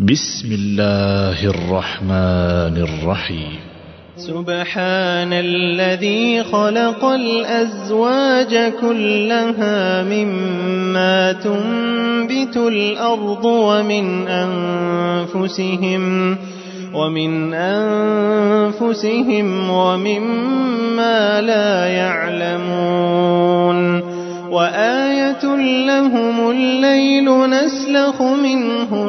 بسم الله الرحمن الرحيم. سبحان الذي خلق الأزواج كلها مما تنبت الأرض ومن أنفسهم ومن أنفسهم ومما لا يعلمون. وآية لهم الليل نسلخ منه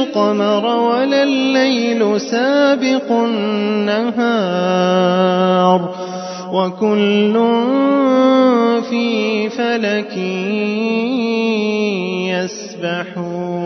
القمر ولا الليل سابق النهار وكل في فلك يسبحون